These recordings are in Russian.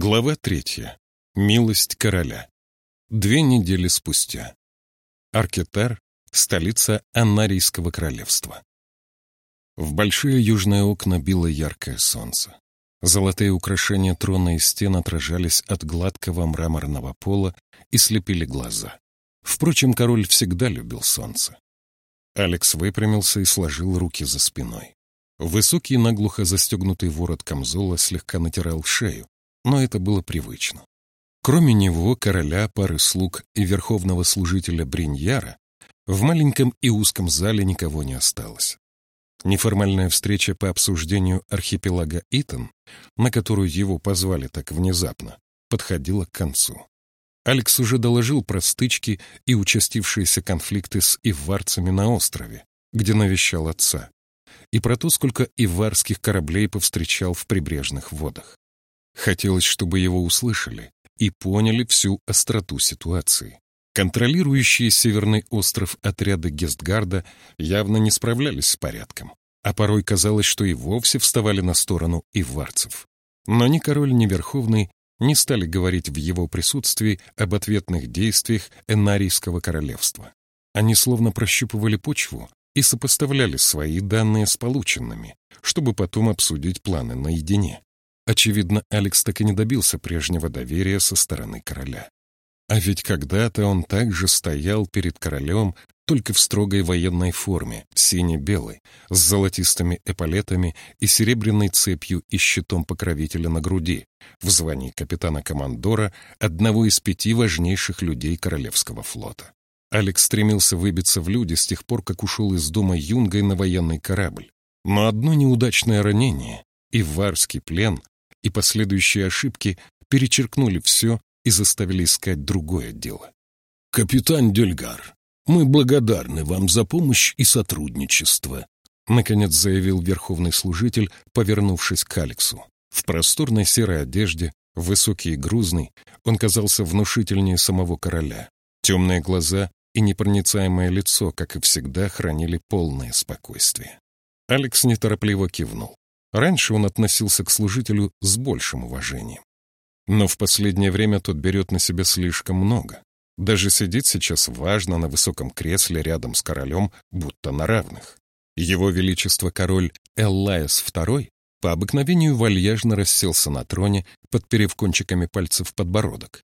Глава третья. Милость короля. Две недели спустя. Аркетар, столица Аннарийского королевства. В большие южные окна било яркое солнце. Золотые украшения трона и стен отражались от гладкого мраморного пола и слепили глаза. Впрочем, король всегда любил солнце. Алекс выпрямился и сложил руки за спиной. Высокий наглухо застегнутый ворот камзола слегка натирал шею, но это было привычно. Кроме него, короля, пары слуг и верховного служителя Бриньяра, в маленьком и узком зале никого не осталось. Неформальная встреча по обсуждению архипелага Итан, на которую его позвали так внезапно, подходила к концу. Алекс уже доложил про стычки и участившиеся конфликты с иварцами на острове, где навещал отца, и про то, сколько иварских кораблей повстречал в прибрежных водах. Хотелось, чтобы его услышали и поняли всю остроту ситуации. Контролирующие Северный остров отряды Гестгарда явно не справлялись с порядком, а порой казалось, что и вовсе вставали на сторону иварцев. Но ни король, ни Верховный не стали говорить в его присутствии об ответных действиях Энарийского королевства. Они словно прощупывали почву и сопоставляли свои данные с полученными, чтобы потом обсудить планы наедине. Очевидно, Алекс так и не добился прежнего доверия со стороны короля. А ведь когда-то он также стоял перед королем только в строгой военной форме, сине-белой, с золотистыми эполетами и серебряной цепью и щитом покровителя на груди, в звании капитана-командора одного из пяти важнейших людей Королевского флота. Алекс стремился выбиться в люди с тех пор, как ушел из дома юнгой на военный корабль. Но одно неудачное ранение и варский плен и последующие ошибки перечеркнули все и заставили искать другое дело. «Капитан Дельгар, мы благодарны вам за помощь и сотрудничество», наконец заявил верховный служитель, повернувшись к Алексу. В просторной серой одежде, высокий и грузный, он казался внушительнее самого короля. Темные глаза и непроницаемое лицо, как и всегда, хранили полное спокойствие. Алекс неторопливо кивнул. Раньше он относился к служителю с большим уважением. Но в последнее время тот берет на себя слишком много. Даже сидит сейчас важно на высоком кресле рядом с королем, будто на равных. Его Величество король Эллаес II по обыкновению вальяжно расселся на троне, подперев кончиками пальцев подбородок.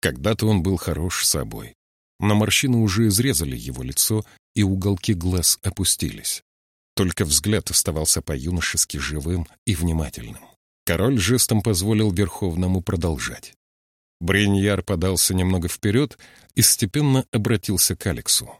Когда-то он был хорош собой, но морщины уже изрезали его лицо, и уголки глаз опустились. Только взгляд оставался по-юношески живым и внимательным. Король жестом позволил Верховному продолжать. Бриньяр подался немного вперед и степенно обратился к Алексу.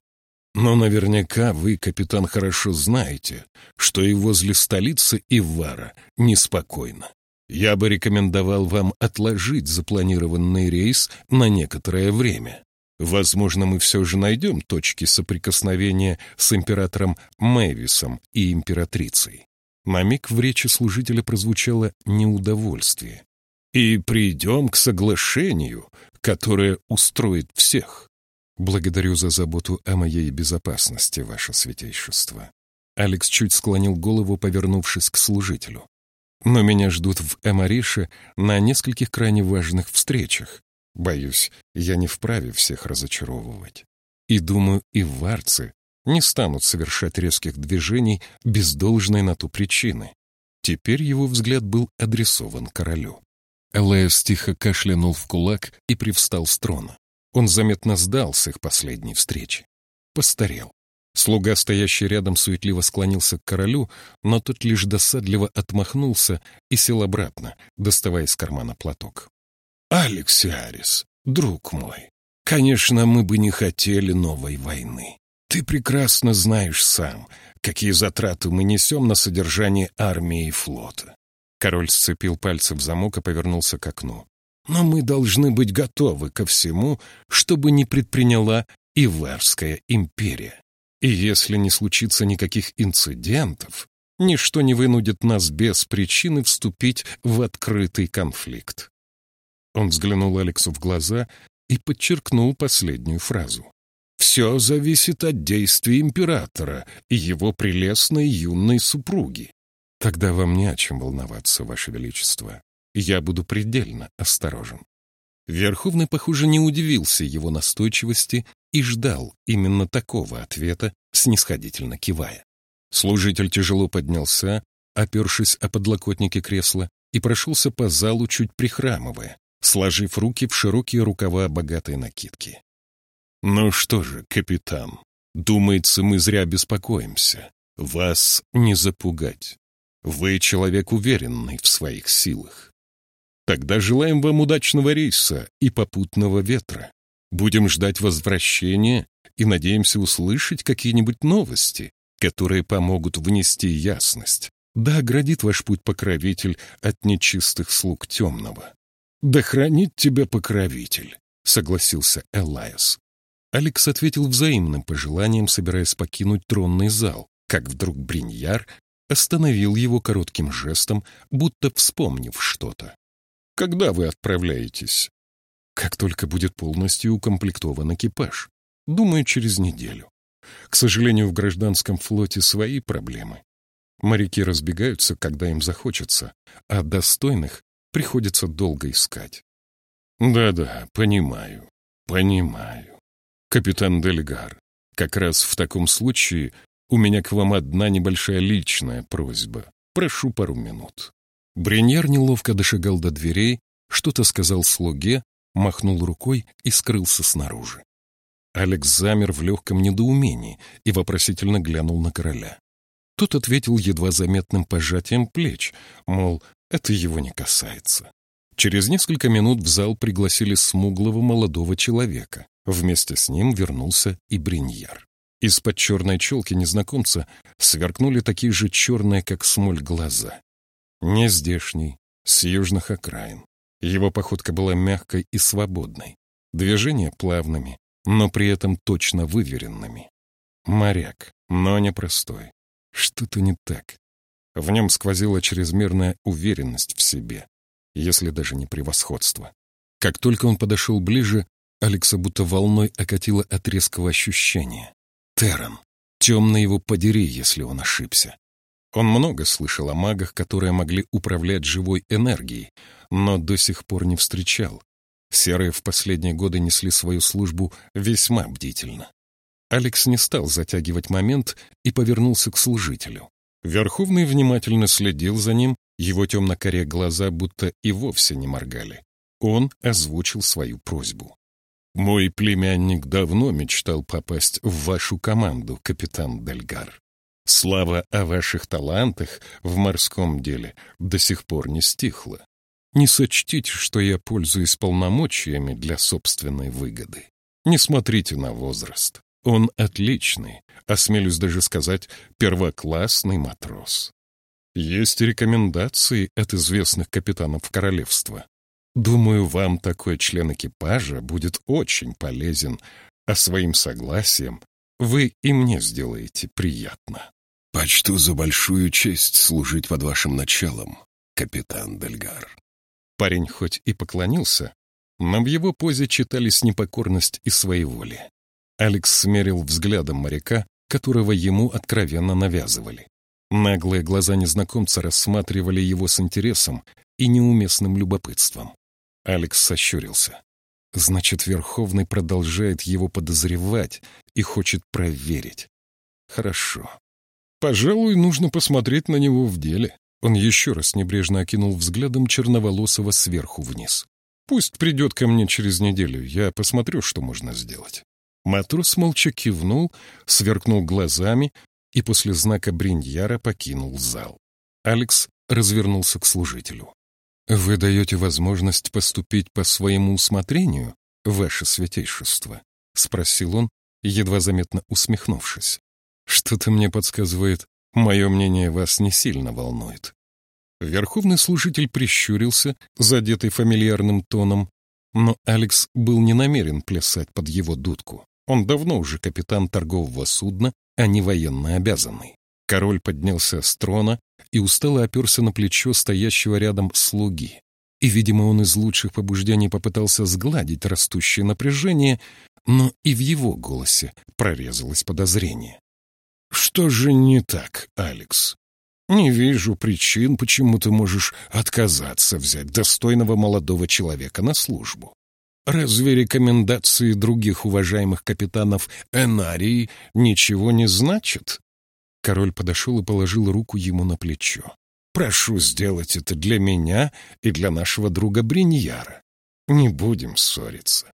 «Но наверняка вы, капитан, хорошо знаете, что и возле столицы Ивара неспокойно. Я бы рекомендовал вам отложить запланированный рейс на некоторое время. Возможно, мы все же найдем точки соприкосновения с императором Мэвисом и императрицей. На миг в речи служителя прозвучало неудовольствие. И придем к соглашению, которое устроит всех. Благодарю за заботу о моей безопасности, ваше святейшество. Алекс чуть склонил голову, повернувшись к служителю. Но меня ждут в Эмарише на нескольких крайне важных встречах, Боюсь, я не вправе всех разочаровывать. И думаю, и варцы не станут совершать резких движений без должной на ту причины. Теперь его взгляд был адресован королю. Элеас тихо кашлянул в кулак и привстал с трона. Он заметно сдал с их последней встречи. Постарел. Слуга, стоящий рядом, суетливо склонился к королю, но тот лишь досадливо отмахнулся и сел обратно, доставая из кармана платок. «Алексиарис, друг мой, конечно, мы бы не хотели новой войны. Ты прекрасно знаешь сам, какие затраты мы несем на содержание армии и флота». Король сцепил пальцы в замок и повернулся к окну. «Но мы должны быть готовы ко всему, чтобы не предприняла Иварская империя. И если не случится никаких инцидентов, ничто не вынудит нас без причины вступить в открытый конфликт. Он взглянул Алексу в глаза и подчеркнул последнюю фразу. «Все зависит от действий императора и его прелестной юной супруги». «Тогда вам не о чем волноваться, Ваше Величество. я буду предельно осторожен. Верховный, похоже, не удивился его настойчивости и ждал именно такого ответа, снисходительно кивая. Служитель тяжело поднялся, опершись о подлокотники кресла, и прошелся по залу, чуть прихрамывая, сложив руки в широкие рукава богатой накидки. «Ну что же, капитан, думается, мы зря беспокоимся. Вас не запугать. Вы человек уверенный в своих силах. Тогда желаем вам удачного рейса и попутного ветра. Будем ждать возвращения и надеемся услышать какие-нибудь новости, которые помогут внести ясность. Да оградит ваш путь покровитель от нечистых слуг темного. Да хранит тебя покровитель, согласился Элайас. Алекс ответил взаимным пожеланием, собираясь покинуть тронный зал, как вдруг Бриньяр остановил его коротким жестом, будто вспомнив что-то. Когда вы отправляетесь? Как только будет полностью укомплектован экипаж. Думаю, через неделю. К сожалению, в гражданском флоте свои проблемы. Моряки разбегаются, когда им захочется, а достойных приходится долго искать. Да-да, понимаю, понимаю. Капитан Дельгар, как раз в таком случае у меня к вам одна небольшая личная просьба. Прошу пару минут. Бреньяр неловко дошагал до дверей, что-то сказал слуге, махнул рукой и скрылся снаружи. Алекс замер в легком недоумении и вопросительно глянул на короля. Тот ответил едва заметным пожатием плеч, мол, это его не касается. Через несколько минут в зал пригласили смуглого молодого человека. Вместе с ним вернулся и Бриньяр. Из-под черной челки незнакомца сверкнули такие же черные, как смоль, глаза. Не здешний, с южных окраин. Его походка была мягкой и свободной, движения плавными, но при этом точно выверенными. Моряк, но непростой. Что-то не так. В нем сквозила чрезмерная уверенность в себе, если даже не превосходство. Как только он подошел ближе, Алекса будто волной окатило от резкого ощущения. Терран. Темно его подери, если он ошибся. Он много слышал о магах, которые могли управлять живой энергией, но до сих пор не встречал. Серые в последние годы несли свою службу весьма бдительно. Алекс не стал затягивать момент и повернулся к служителю. Верховный внимательно следил за ним, его темно-коре глаза будто и вовсе не моргали. Он озвучил свою просьбу. «Мой племянник давно мечтал попасть в вашу команду, капитан Дельгар. Слава о ваших талантах в морском деле до сих пор не стихла. Не сочтите, что я пользуюсь полномочиями для собственной выгоды. Не смотрите на возраст. Он отличный, осмелюсь даже сказать, первоклассный матрос. Есть рекомендации от известных капитанов королевства. Думаю, вам такой член экипажа будет очень полезен, а своим согласием вы и мне сделаете приятно. Почту за большую честь служить под вашим началом, капитан Дельгар. Парень хоть и поклонился, но в его позе читались непокорность и своеволие. Алекс смерил взглядом моряка, которого ему откровенно навязывали. Наглые глаза незнакомца рассматривали его с интересом и неуместным любопытством. Алекс сощурился. Значит, Верховный продолжает его подозревать и хочет проверить. Хорошо. Пожалуй, нужно посмотреть на него в деле. Он еще раз небрежно окинул взглядом черноволосого сверху вниз. Пусть придет ко мне через неделю, я посмотрю, что можно сделать. Матрос молча кивнул, сверкнул глазами и после знака Бриндьяра покинул зал. Алекс развернулся к служителю. «Вы даете возможность поступить по своему усмотрению, ваше святейшество?» — спросил он, едва заметно усмехнувшись. «Что-то мне подсказывает, мое мнение вас не сильно волнует». Верховный служитель прищурился, задетый фамильярным тоном, но Алекс был не намерен плясать под его дудку. Он давно уже капитан торгового судна, а не военно обязанный. Король поднялся с трона и устало оперся на плечо стоящего рядом слуги. И, видимо, он из лучших побуждений попытался сгладить растущее напряжение, но и в его голосе прорезалось подозрение. «Что же не так, Алекс? Не вижу причин, почему ты можешь отказаться взять достойного молодого человека на службу. Разве рекомендации других уважаемых капитанов Энарии ничего не значат? Король подошел и положил руку ему на плечо. Прошу сделать это для меня и для нашего друга Бриньяра. Не будем ссориться.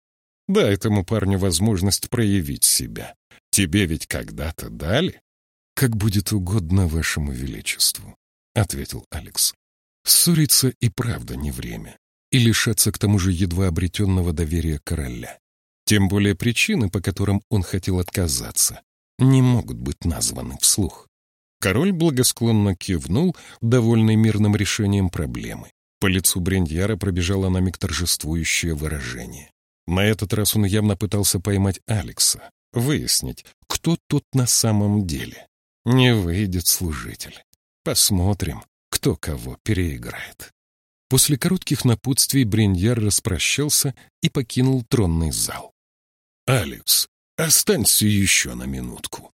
Дай этому парню возможность проявить себя. Тебе ведь когда-то дали. «Как будет угодно вашему величеству», — ответил Алекс. «Ссориться и правда не время, и лишаться к тому же едва обретенного доверия короля. Тем более причины, по которым он хотел отказаться, не могут быть названы вслух». Король благосклонно кивнул, довольный мирным решением проблемы. По лицу Брендьяра пробежало на миг торжествующее выражение. На этот раз он явно пытался поймать Алекса, выяснить, кто тот на самом деле. Не выйдет служитель. Посмотрим, кто кого переиграет. После коротких напутствий Бриньяр распрощался и покинул тронный зал. «Алекс, останься еще на минутку».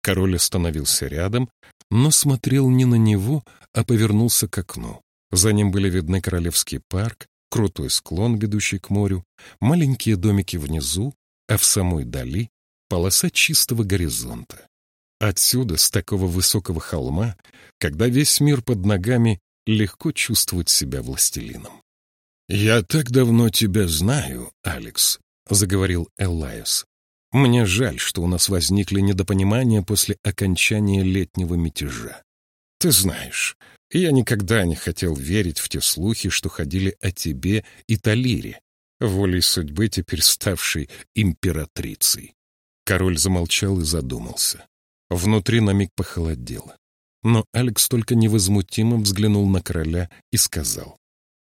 Король остановился рядом, но смотрел не на него, а повернулся к окну. За ним были видны Королевский парк, крутой склон, ведущий к морю, маленькие домики внизу, а в самой дали — полоса чистого горизонта. Отсюда, с такого высокого холма, когда весь мир под ногами, легко чувствовать себя властелином. «Я так давно тебя знаю, Алекс», — заговорил Эллайс. «Мне жаль, что у нас возникли недопонимания после окончания летнего мятежа. Ты знаешь, я никогда не хотел верить в те слухи, что ходили о тебе и Талире, волей судьбы теперь ставшей императрицей». Король замолчал и задумался. Внутри на миг похолодело. Но Алекс только невозмутимо взглянул на короля и сказал.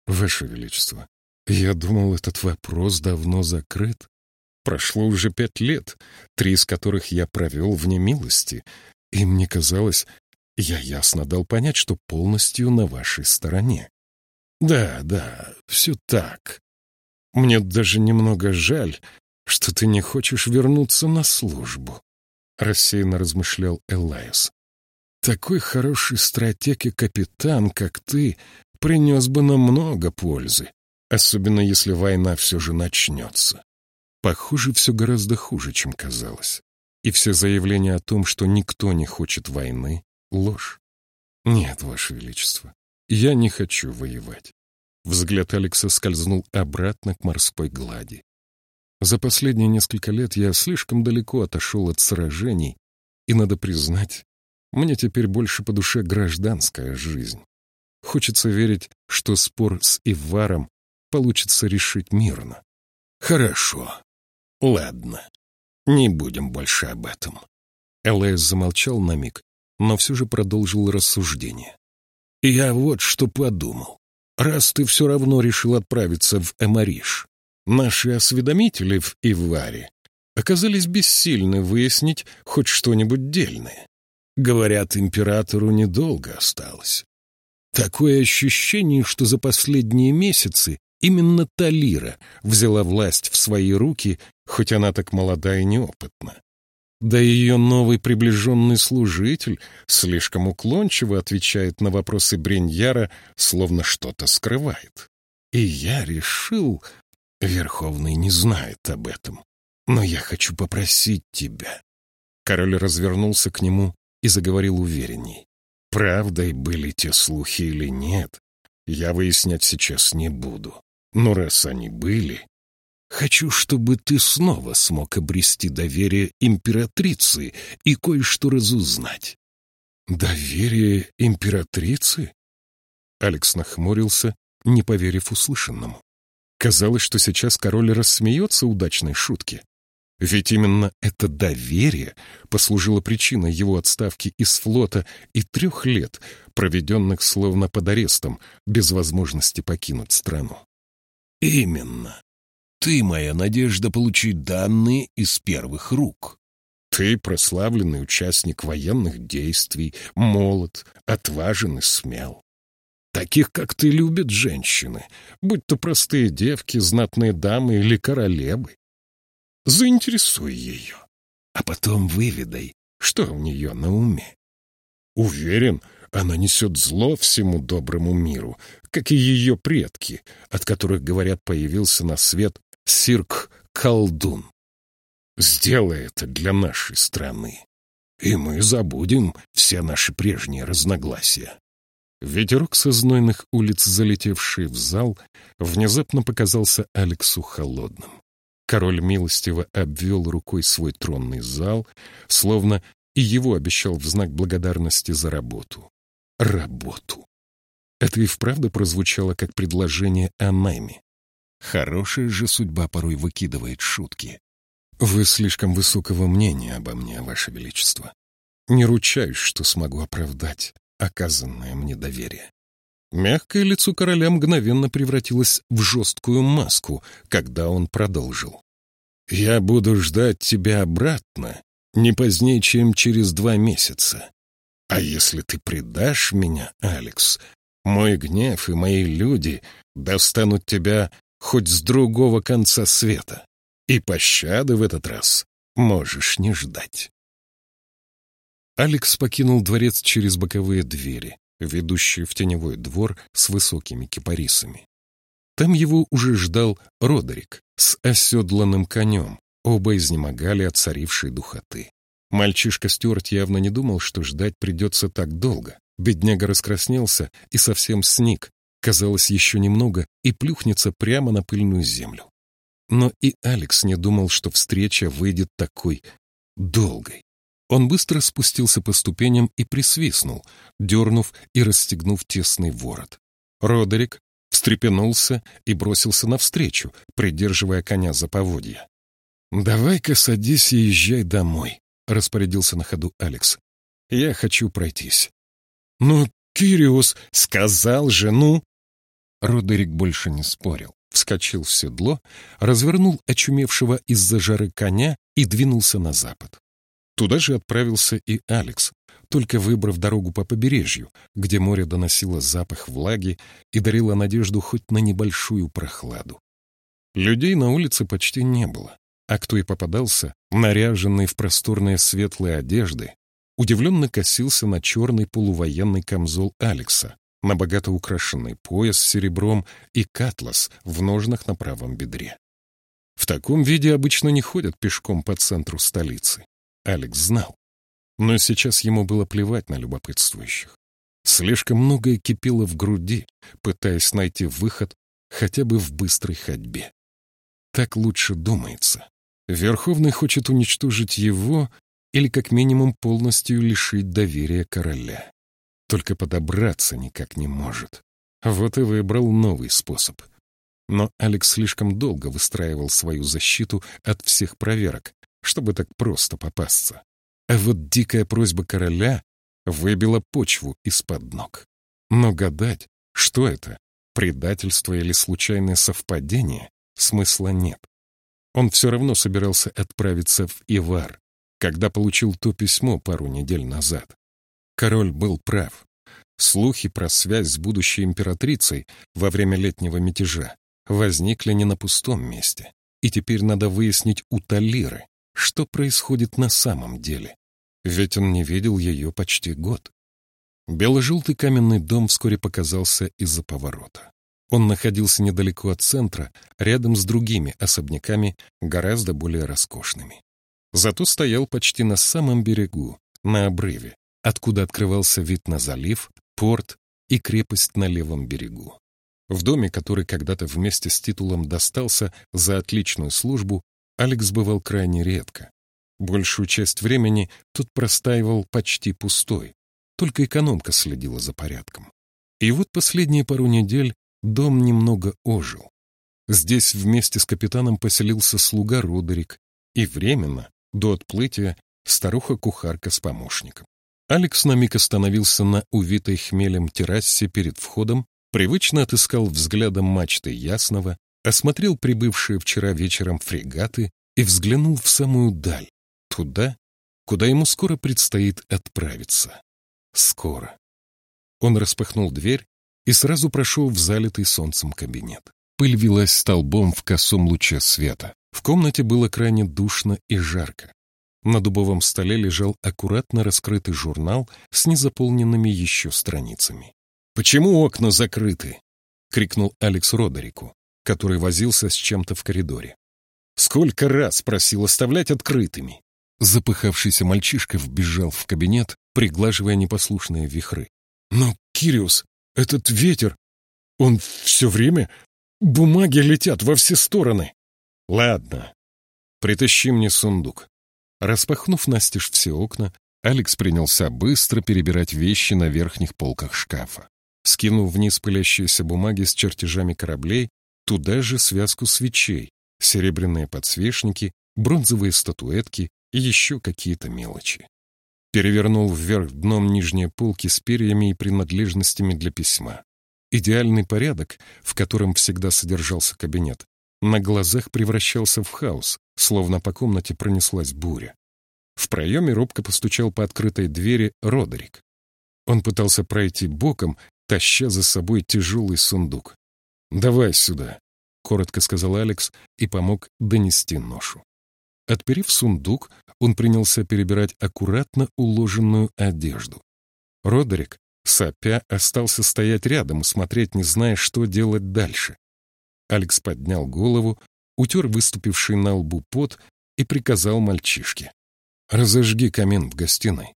«Ваше Величество, я думал, этот вопрос давно закрыт. Прошло уже пять лет, три из которых я провел вне милости, и мне казалось, я ясно дал понять, что полностью на вашей стороне. Да, да, все так. Мне даже немного жаль, что ты не хочешь вернуться на службу. — рассеянно размышлял Элайс. «Такой хороший стратег и капитан, как ты, принес бы нам много пользы, особенно если война все же начнется. Похоже, все гораздо хуже, чем казалось. И все заявления о том, что никто не хочет войны — ложь. Нет, Ваше Величество, я не хочу воевать». Взгляд Алекса скользнул обратно к морской глади. За последние несколько лет я слишком далеко отошел от сражений, и, надо признать, мне теперь больше по душе гражданская жизнь. Хочется верить, что спор с Иваром получится решить мирно. Хорошо. Ладно. Не будем больше об этом. Элэс замолчал на миг, но все же продолжил рассуждение. Я вот что подумал. Раз ты все равно решил отправиться в Эмариш, Наши осведомители в Иваре оказались бессильны выяснить хоть что-нибудь дельное. Говорят, императору недолго осталось. Такое ощущение, что за последние месяцы именно Талира взяла власть в свои руки, хоть она так молода и неопытна. Да и ее новый приближенный служитель слишком уклончиво отвечает на вопросы Бриньяра, словно что-то скрывает. И я решил, Верховный не знает об этом, но я хочу попросить тебя». Король развернулся к нему и заговорил уверенней. Правдой были те слухи или нет, я выяснять сейчас не буду. Но раз они были, хочу, чтобы ты снова смог обрести доверие императрицы и кое-что разузнать. Доверие императрицы? Алекс нахмурился, не поверив услышанному. Казалось, что сейчас король рассмеется удачной шутке. Ведь именно это доверие послужило причиной его отставки из флота и трех лет, проведенных словно под арестом, без возможности покинуть страну. «Именно. Ты моя надежда получить данные из первых рук. Ты прославленный участник военных действий, молод, отважен и смел. Таких, как ты, любят женщины, будь то простые девки, знатные дамы или королевы. Заинтересуй ее, а потом выведай, что у нее на уме. Уверен, Она несет зло всему доброму миру, как и ее предки, от которых, говорят, появился на свет Сирк-колдун. Сделай это для нашей страны, и мы забудем все наши прежние разногласия. Ветерок со знойных улиц, залетевший в зал, внезапно показался Алексу холодным. Король милостиво обвел рукой свой тронный зал, словно и его обещал в знак благодарности за работу. Работу. Это и вправду прозвучало как предложение о найме. Хорошая же судьба порой выкидывает шутки. Вы слишком высокого мнения обо мне, Ваше Величество. Не ручаюсь, что смогу оправдать оказанное мне доверие. Мягкое лицо короля мгновенно превратилось в жесткую маску, когда он продолжил. «Я буду ждать тебя обратно не позднее, чем через два месяца. А если ты предашь меня, Алекс, мой гнев и мои люди достанут тебя хоть с другого конца света. И пощады в этот раз можешь не ждать. Алекс покинул дворец через боковые двери, ведущие в теневой двор с высокими кипарисами. Там его уже ждал Родерик с оседланным конем, оба изнемогали от царившей духоты. Мальчишка Стюарт явно не думал, что ждать придется так долго. Бедняга раскраснелся и совсем сник. Казалось, еще немного и плюхнется прямо на пыльную землю. Но и Алекс не думал, что встреча выйдет такой долгой. Он быстро спустился по ступеням и присвистнул, дернув и расстегнув тесный ворот. Родерик встрепенулся и бросился навстречу, придерживая коня за поводья. «Давай-ка садись и езжай домой», — распорядился на ходу Алекс. «Я хочу пройтись». «Ну, Кириус, сказал же, ну!» Родерик больше не спорил вскочил в седло, развернул очумевшего из-за жары коня и двинулся на запад. Туда же отправился и Алекс, только выбрав дорогу по побережью, где море доносило запах влаги и дарило надежду хоть на небольшую прохладу. Людей на улице почти не было, а кто и попадался, наряженный в просторные светлые одежды, удивленно косился на черный полувоенный камзол Алекса, на богато украшенный пояс с серебром и катлас в ножнах на правом бедре. В таком виде обычно не ходят пешком по центру столицы. Алекс знал. Но сейчас ему было плевать на любопытствующих. Слишком многое кипело в груди, пытаясь найти выход хотя бы в быстрой ходьбе. Так лучше думается. Верховный хочет уничтожить его или как минимум полностью лишить доверия короля только подобраться никак не может. Вот и выбрал новый способ. Но Алекс слишком долго выстраивал свою защиту от всех проверок, чтобы так просто попасться. А вот дикая просьба короля выбила почву из-под ног. Но гадать, что это, предательство или случайное совпадение, смысла нет. Он все равно собирался отправиться в Ивар, когда получил то письмо пару недель назад. Король был прав. Слухи про связь с будущей императрицей во время летнего мятежа возникли не на пустом месте. И теперь надо выяснить у Талиры, что происходит на самом деле. Ведь он не видел ее почти год. Бело-желтый каменный дом вскоре показался из-за поворота. Он находился недалеко от центра, рядом с другими особняками, гораздо более роскошными. Зато стоял почти на самом берегу, на обрыве, откуда открывался вид на залив, порт и крепость на левом берегу. В доме, который когда-то вместе с титулом достался за отличную службу, Алекс бывал крайне редко. Большую часть времени тут простаивал почти пустой, только экономка следила за порядком. И вот последние пару недель дом немного ожил. Здесь вместе с капитаном поселился слуга Родерик, и временно, до отплытия, старуха-кухарка с помощником. Алекс на миг остановился на увитой хмелем террасе перед входом, привычно отыскал взглядом мачты Ясного, осмотрел прибывшие вчера вечером фрегаты и взглянул в самую даль, туда, куда ему скоро предстоит отправиться. Скоро. Он распахнул дверь и сразу прошел в залитый солнцем кабинет. Пыль вилась столбом в косом луче света. В комнате было крайне душно и жарко. На дубовом столе лежал аккуратно раскрытый журнал с незаполненными еще страницами. «Почему окна закрыты?» — крикнул Алекс Родерику, который возился с чем-то в коридоре. «Сколько раз просил оставлять открытыми?» Запыхавшийся мальчишка вбежал в кабинет, приглаживая непослушные вихры. «Но, Кириус, этот ветер, он все время... Бумаги летят во все стороны!» «Ладно, притащи мне сундук». Распахнув настежь все окна, Алекс принялся быстро перебирать вещи на верхних полках шкафа. Скинув вниз пылящиеся бумаги с чертежами кораблей, туда же связку свечей, серебряные подсвечники, бронзовые статуэтки и еще какие-то мелочи. Перевернул вверх дном нижние полки с перьями и принадлежностями для письма. Идеальный порядок, в котором всегда содержался кабинет, на глазах превращался в хаос, словно по комнате пронеслась буря. В проеме робко постучал по открытой двери Родерик. Он пытался пройти боком, таща за собой тяжелый сундук. «Давай сюда», — коротко сказал Алекс и помог донести ношу. Отперев сундук, он принялся перебирать аккуратно уложенную одежду. Родерик, сопя, остался стоять рядом смотреть, не зная, что делать дальше. Алекс поднял голову, утер выступивший на лбу пот и приказал мальчишке. «Разожги камин в гостиной».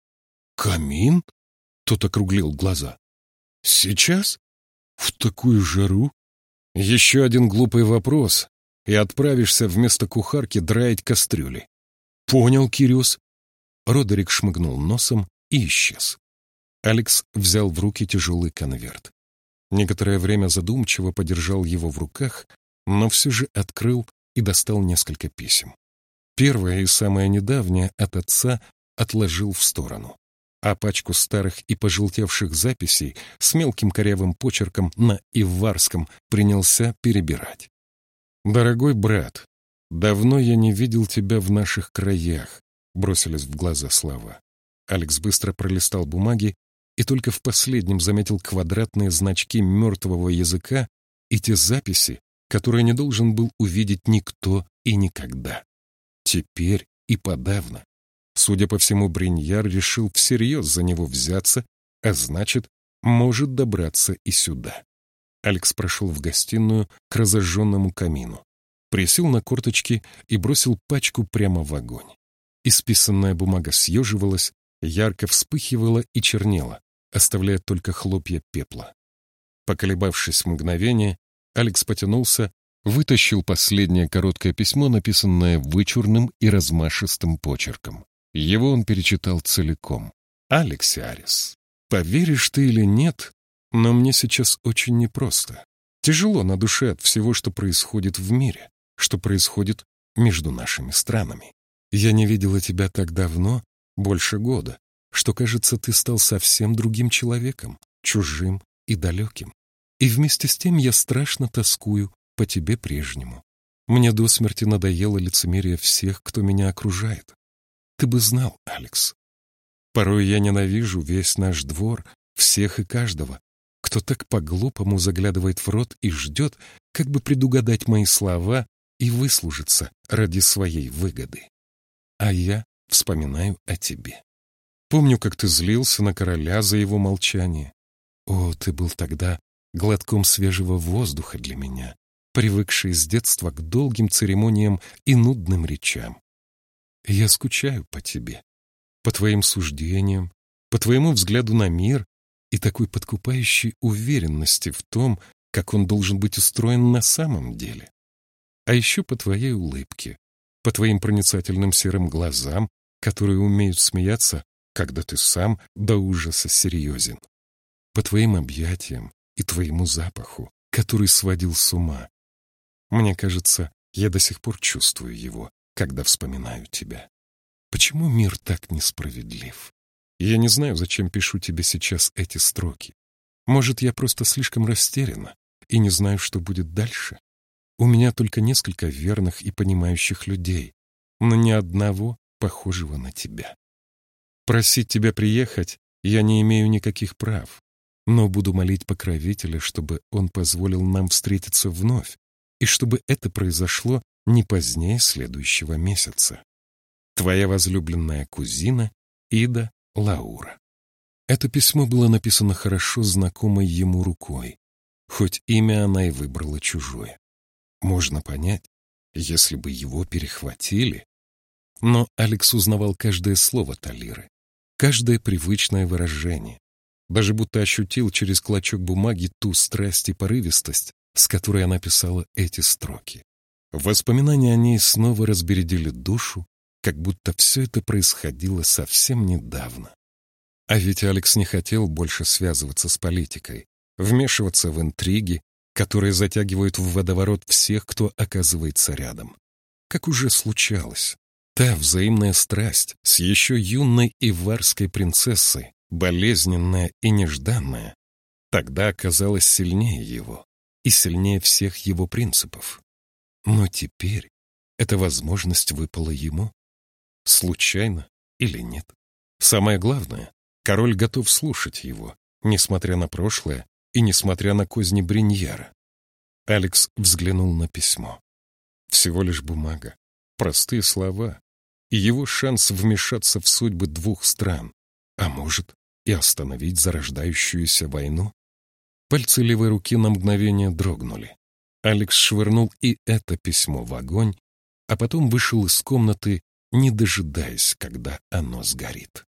«Камин?» — тот округлил глаза. «Сейчас? В такую жару?» «Еще один глупый вопрос, и отправишься вместо кухарки драить кастрюли». «Понял, Кириус». Родерик шмыгнул носом и исчез. Алекс взял в руки тяжелый конверт. Некоторое время задумчиво подержал его в руках, но все же открыл и достал несколько писем. Первое и самое недавнее от отца отложил в сторону, а пачку старых и пожелтевших записей с мелким корявым почерком на Иварском принялся перебирать. «Дорогой брат, давно я не видел тебя в наших краях», — бросились в глаза слова. Алекс быстро пролистал бумаги и только в последнем заметил квадратные значки мертвого языка и те записи, которые не должен был увидеть никто и никогда. Теперь и подавно. Судя по всему, Бриньяр решил всерьез за него взяться, а значит, может добраться и сюда. Алекс прошел в гостиную к разожженному камину, присел на корточки и бросил пачку прямо в огонь. Исписанная бумага съеживалась, ярко вспыхивала и чернела, оставляя только хлопья пепла. Поколебавшись мгновение, Алекс потянулся, вытащил последнее короткое письмо, написанное вычурным и размашистым почерком. Его он перечитал целиком. «Алекс Арис, поверишь ты или нет, но мне сейчас очень непросто. Тяжело на душе от всего, что происходит в мире, что происходит между нашими странами. Я не видела тебя так давно, больше года, что, кажется, ты стал совсем другим человеком, чужим и далеким. И вместе с тем я страшно тоскую по тебе прежнему. Мне до смерти надоело лицемерие всех, кто меня окружает. Ты бы знал, Алекс. Порой я ненавижу весь наш двор, всех и каждого, кто так по-глупому заглядывает в рот и ждет, как бы предугадать мои слова и выслужиться ради своей выгоды. А я вспоминаю о тебе. Помню, как ты злился на короля за его молчание. О, ты был тогда глотком свежего воздуха для меня, привыкший с детства к долгим церемониям и нудным речам. Я скучаю по тебе, по твоим суждениям, по твоему взгляду на мир и такой подкупающей уверенности в том, как он должен быть устроен на самом деле. А еще по твоей улыбке, по твоим проницательным серым глазам, которые умеют смеяться когда ты сам до ужаса серьезен. По твоим объятиям и твоему запаху, который сводил с ума. Мне кажется, я до сих пор чувствую его, когда вспоминаю тебя. Почему мир так несправедлив? Я не знаю, зачем пишу тебе сейчас эти строки. Может, я просто слишком растеряна и не знаю, что будет дальше. У меня только несколько верных и понимающих людей, но ни одного похожего на тебя. Просить тебя приехать я не имею никаких прав, но буду молить покровителя, чтобы он позволил нам встретиться вновь, и чтобы это произошло не позднее следующего месяца. Твоя возлюбленная кузина Ида Лаура. Это письмо было написано хорошо знакомой ему рукой, хоть имя она и выбрала чужое. Можно понять, если бы его перехватили. Но Алекс узнавал каждое слово Талиры, каждое привычное выражение, даже будто ощутил через клочок бумаги ту страсть и порывистость, с которой она писала эти строки. Воспоминания о ней снова разбередили душу, как будто все это происходило совсем недавно. А ведь Алекс не хотел больше связываться с политикой, вмешиваться в интриги, которые затягивают в водоворот всех, кто оказывается рядом. Как уже случалось, та взаимная страсть с еще юной иварской принцессой, болезненная и нежданная, тогда оказалась сильнее его и сильнее всех его принципов. Но теперь эта возможность выпала ему. Случайно или нет. Самое главное, король готов слушать его, несмотря на прошлое и несмотря на козни Бриньяра. Алекс взглянул на письмо. Всего лишь бумага, простые слова и его шанс вмешаться в судьбы двух стран, а может и остановить зарождающуюся войну. Пальцы левой руки на мгновение дрогнули. Алекс швырнул и это письмо в огонь, а потом вышел из комнаты не дожидаясь, когда оно сгорит.